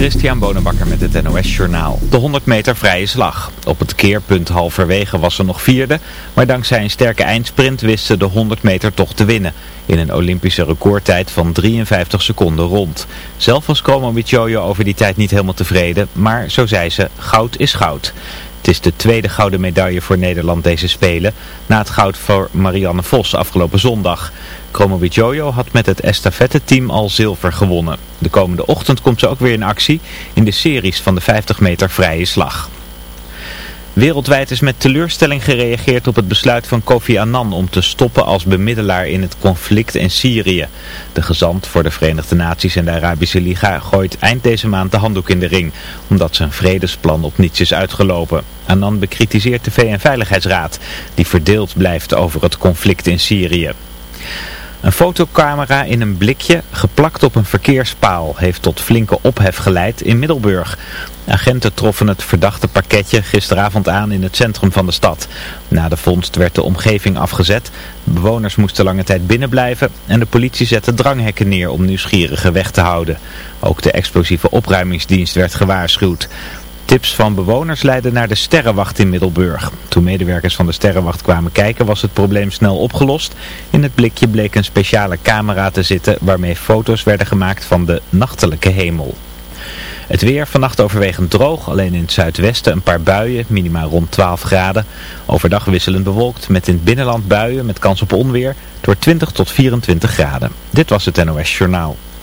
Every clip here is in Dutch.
Christian Bonenbakker met het NOS Journaal. De 100 meter vrije slag. Op het keerpunt halverwege was ze nog vierde, maar dankzij een sterke eindsprint wist ze de 100 meter toch te winnen. In een Olympische recordtijd van 53 seconden rond. Zelf was Como Jojo over die tijd niet helemaal tevreden, maar zo zei ze, goud is goud. Het is de tweede gouden medaille voor Nederland deze Spelen, na het goud voor Marianne Vos afgelopen zondag. Jojo had met het estafette-team al zilver gewonnen. De komende ochtend komt ze ook weer in actie in de series van de 50 meter vrije slag. Wereldwijd is met teleurstelling gereageerd op het besluit van Kofi Annan om te stoppen als bemiddelaar in het conflict in Syrië. De gezant voor de Verenigde Naties en de Arabische Liga gooit eind deze maand de handdoek in de ring, omdat zijn vredesplan op niets is uitgelopen. Annan bekritiseert de VN-veiligheidsraad, die verdeeld blijft over het conflict in Syrië. Een fotocamera in een blikje, geplakt op een verkeerspaal, heeft tot flinke ophef geleid in Middelburg. Agenten troffen het verdachte pakketje gisteravond aan in het centrum van de stad. Na de vondst werd de omgeving afgezet. Bewoners moesten lange tijd binnenblijven en de politie zette dranghekken neer om nieuwsgierigen weg te houden. Ook de explosieve opruimingsdienst werd gewaarschuwd. Tips van bewoners leidden naar de Sterrenwacht in Middelburg. Toen medewerkers van de Sterrenwacht kwamen kijken was het probleem snel opgelost. In het blikje bleek een speciale camera te zitten waarmee foto's werden gemaakt van de nachtelijke hemel. Het weer vannacht overwegend droog, alleen in het zuidwesten een paar buien, minimaal rond 12 graden. Overdag wisselend bewolkt met in het binnenland buien met kans op onweer door 20 tot 24 graden. Dit was het NOS Journaal.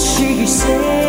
she said.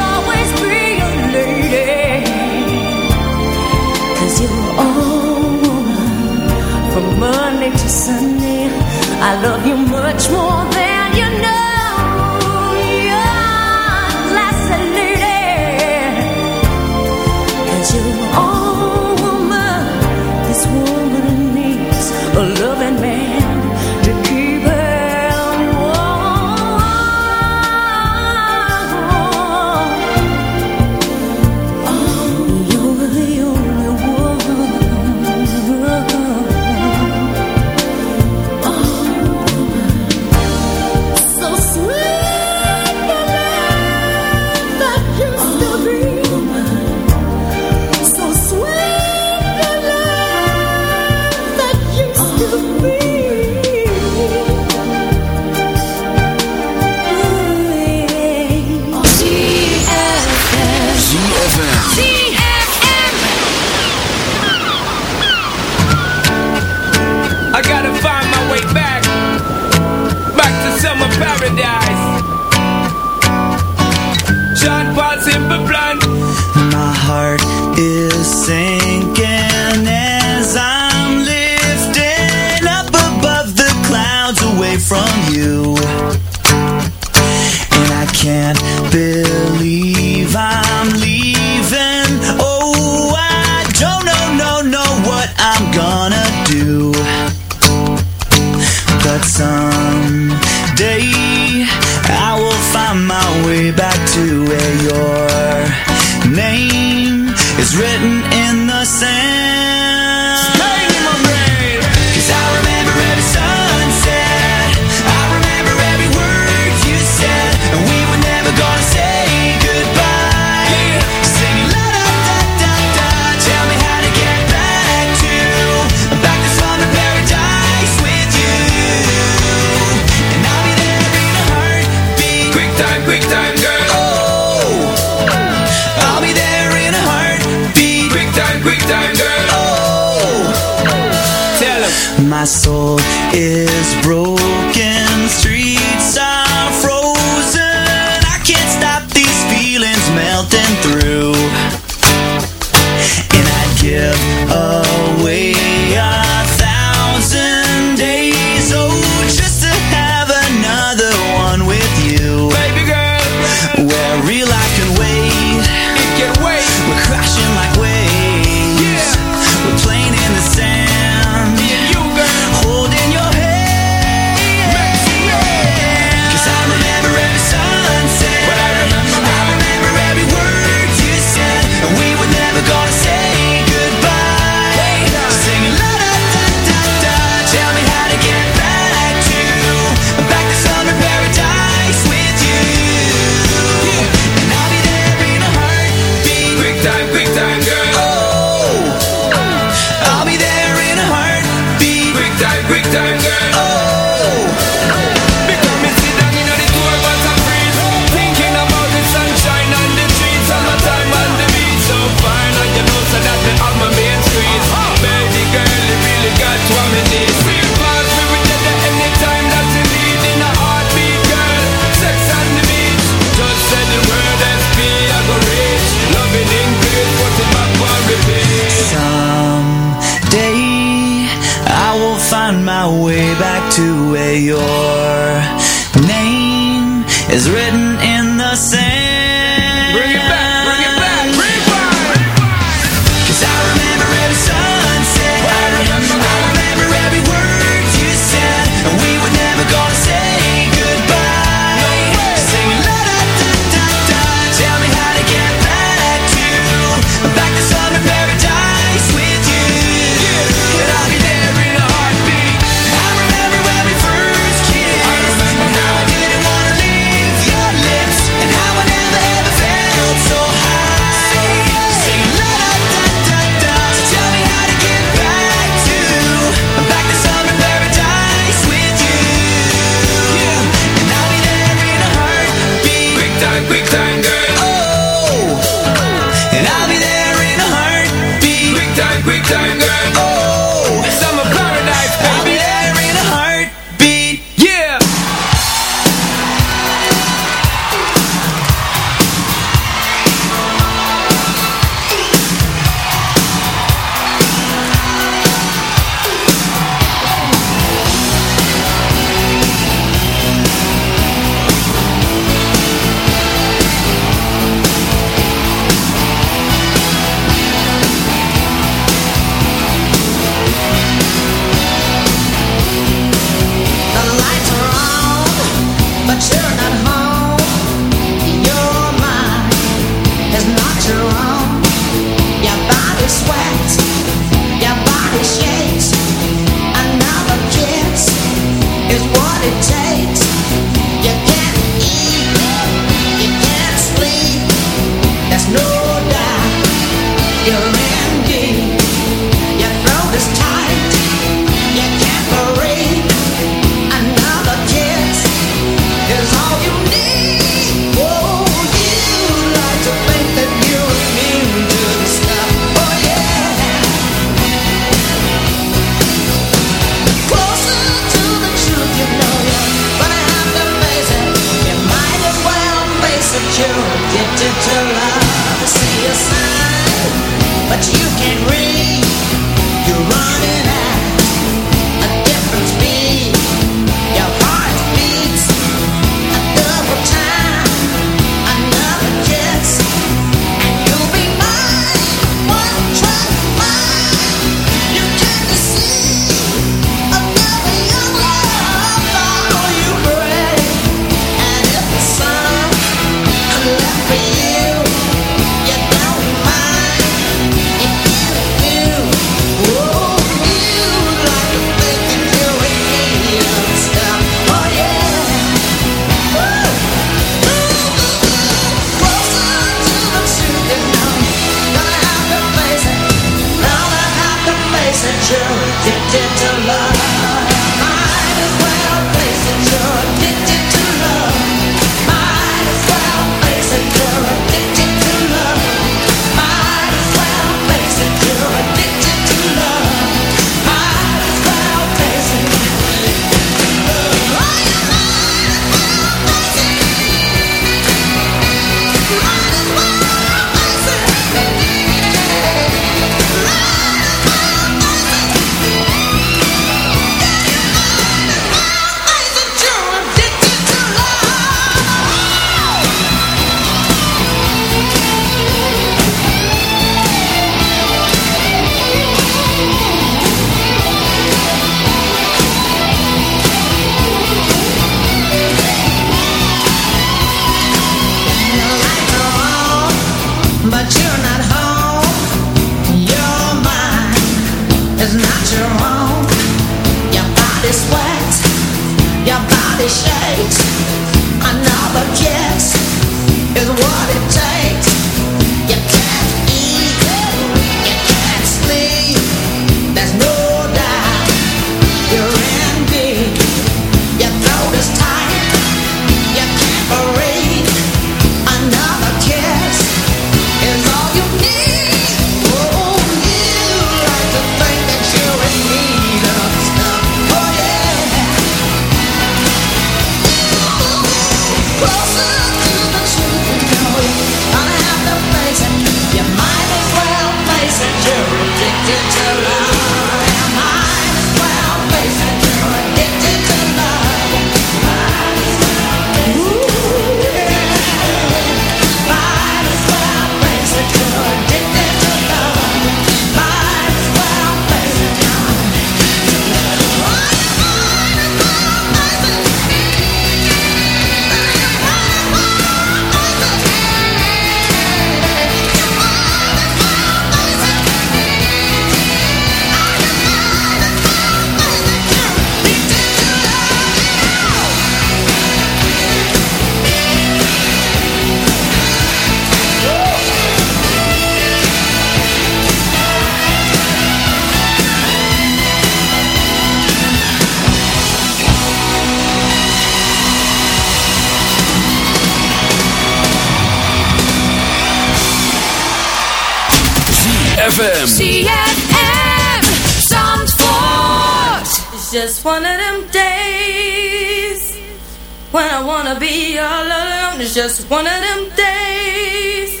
It's one of them days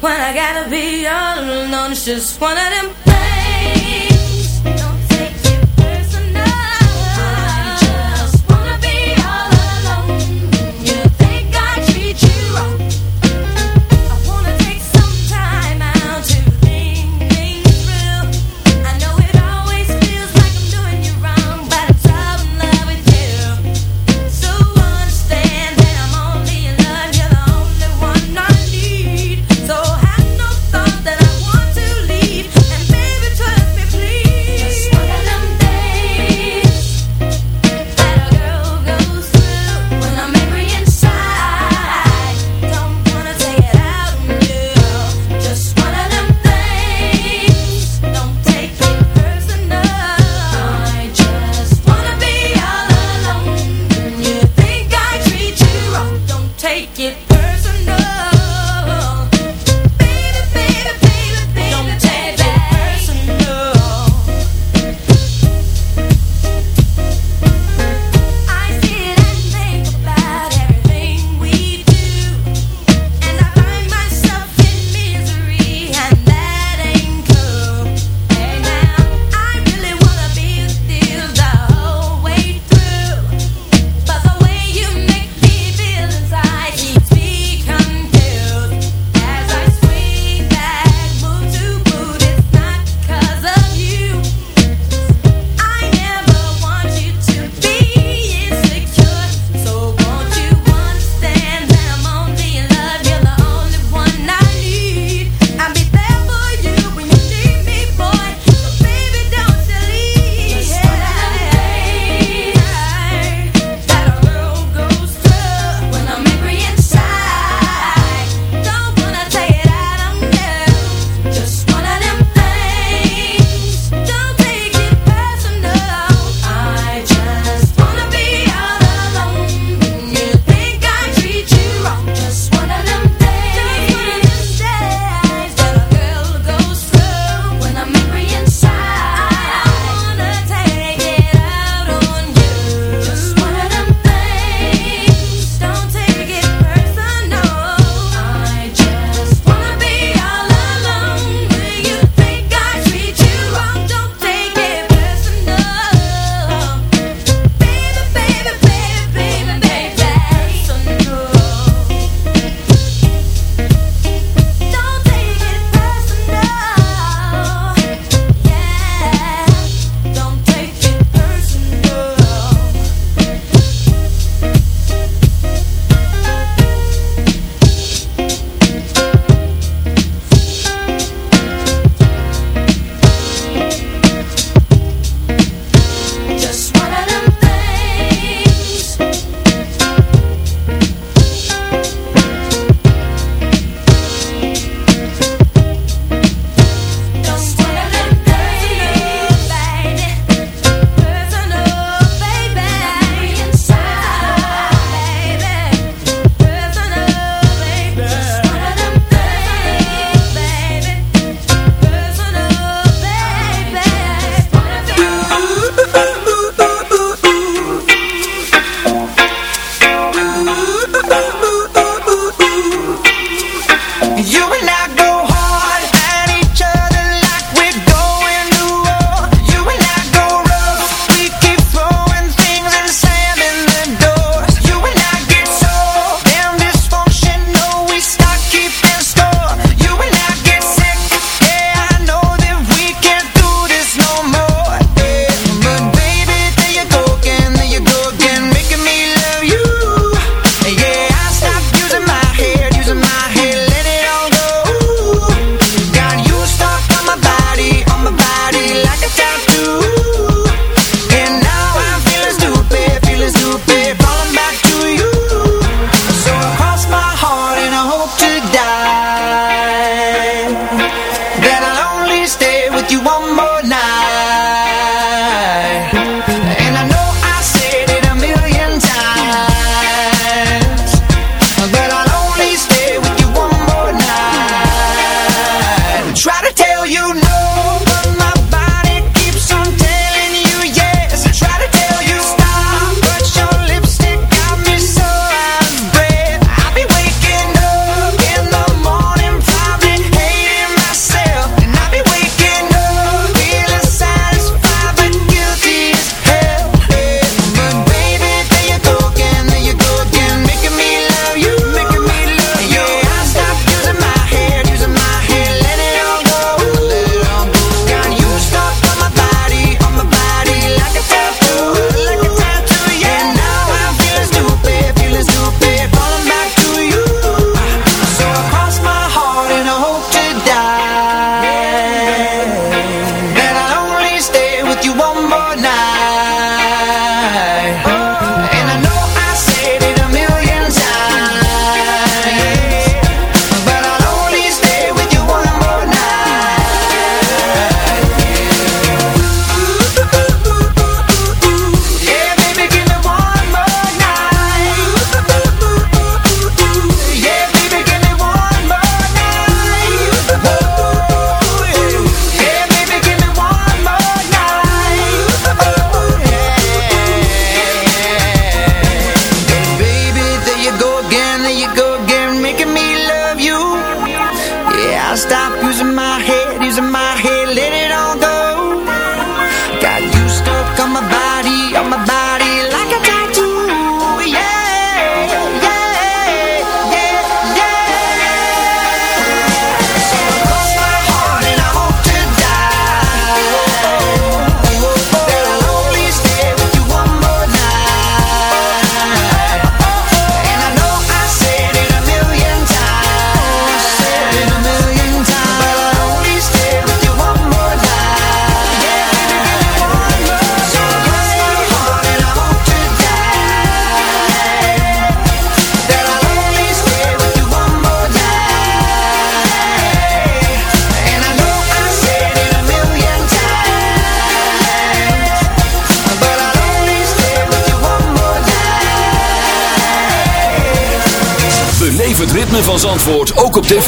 when I gotta be all alone. It's just one of them.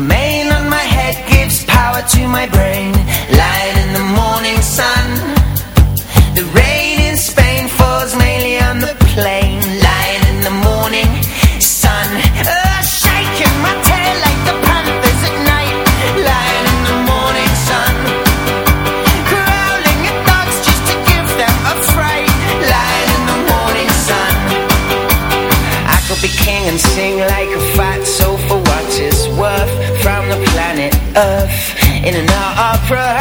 The mane on my head gives power to my brain. cry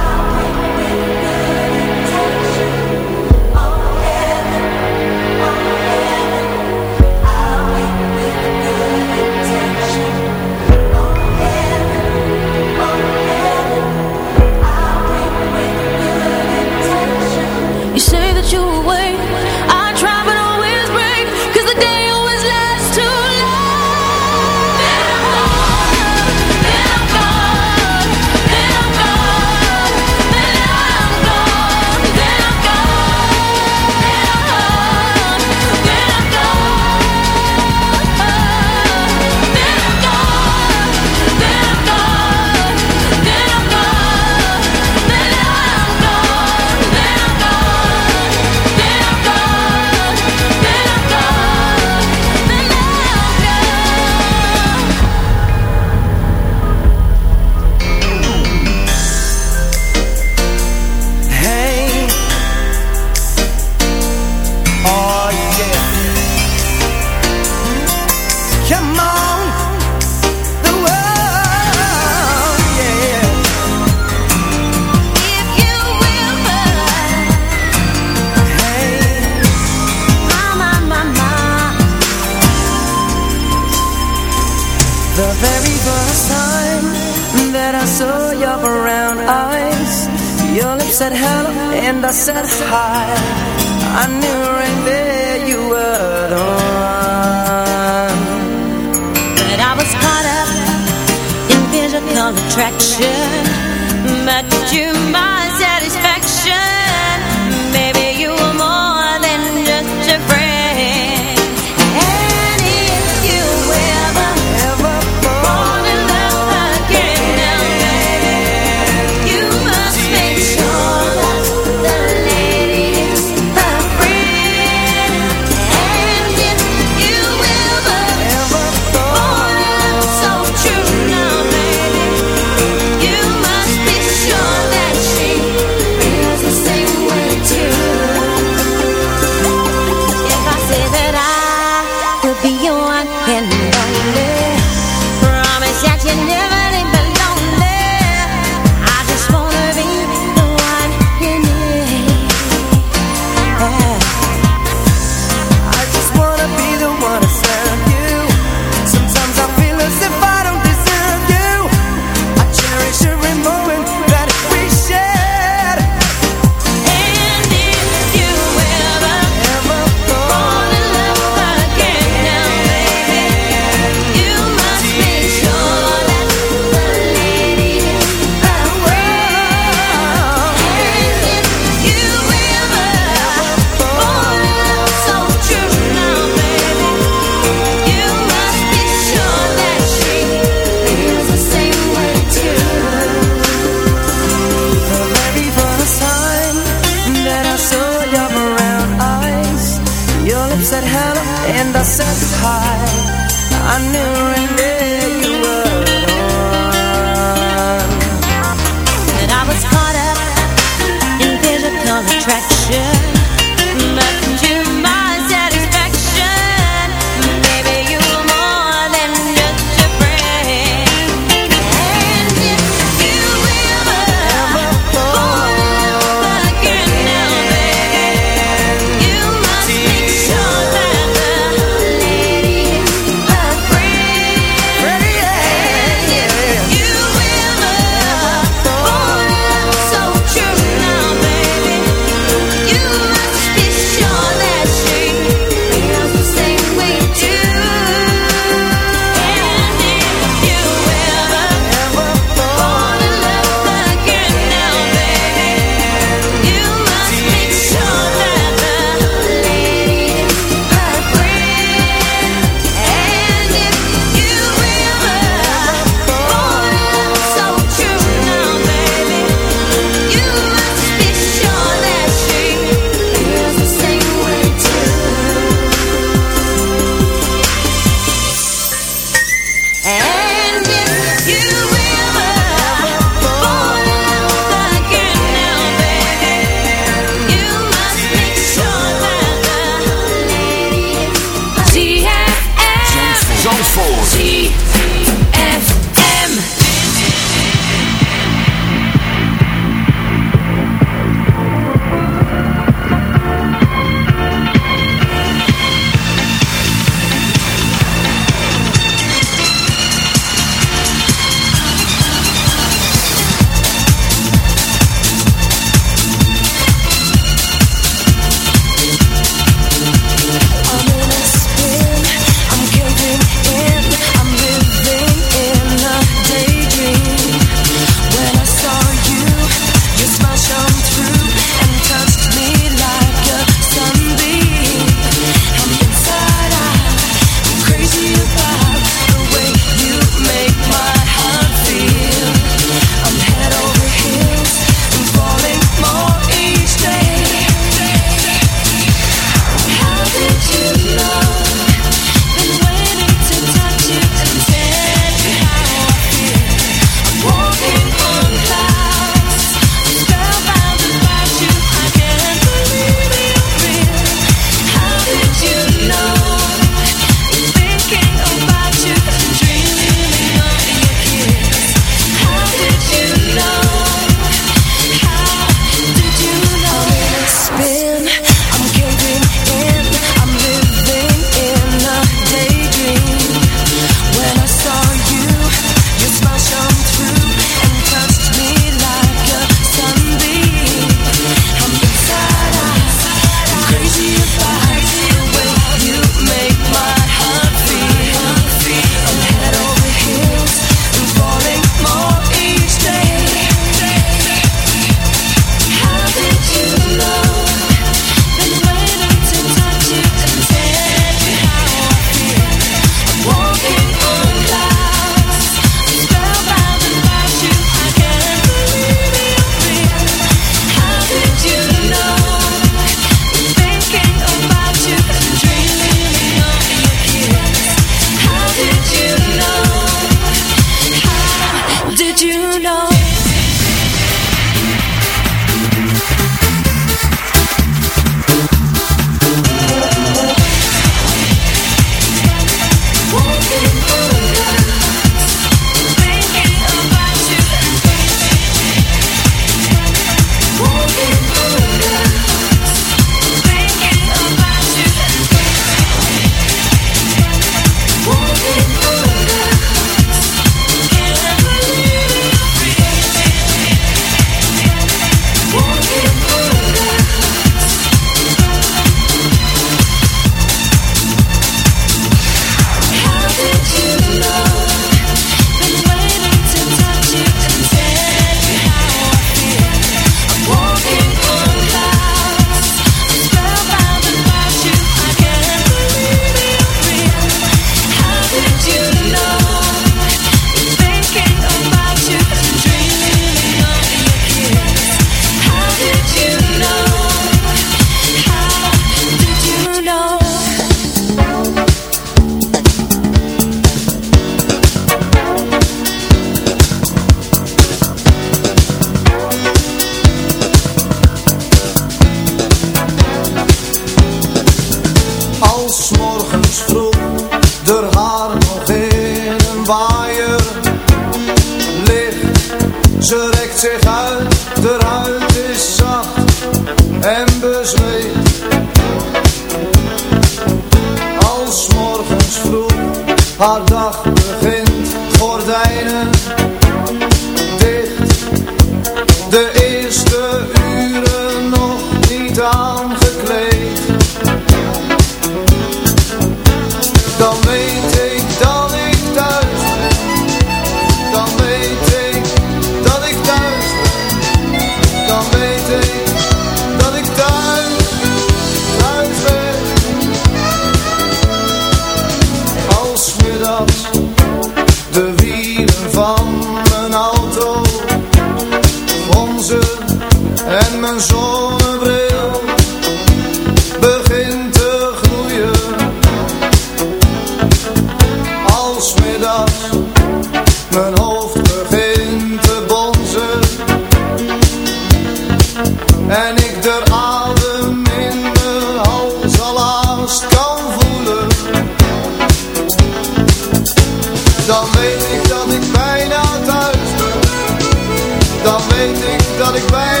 goodbye.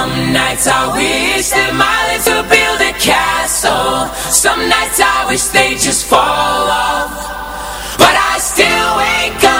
Some nights I wish that my would build a castle. Some nights I wish they just fall off. But I still wake up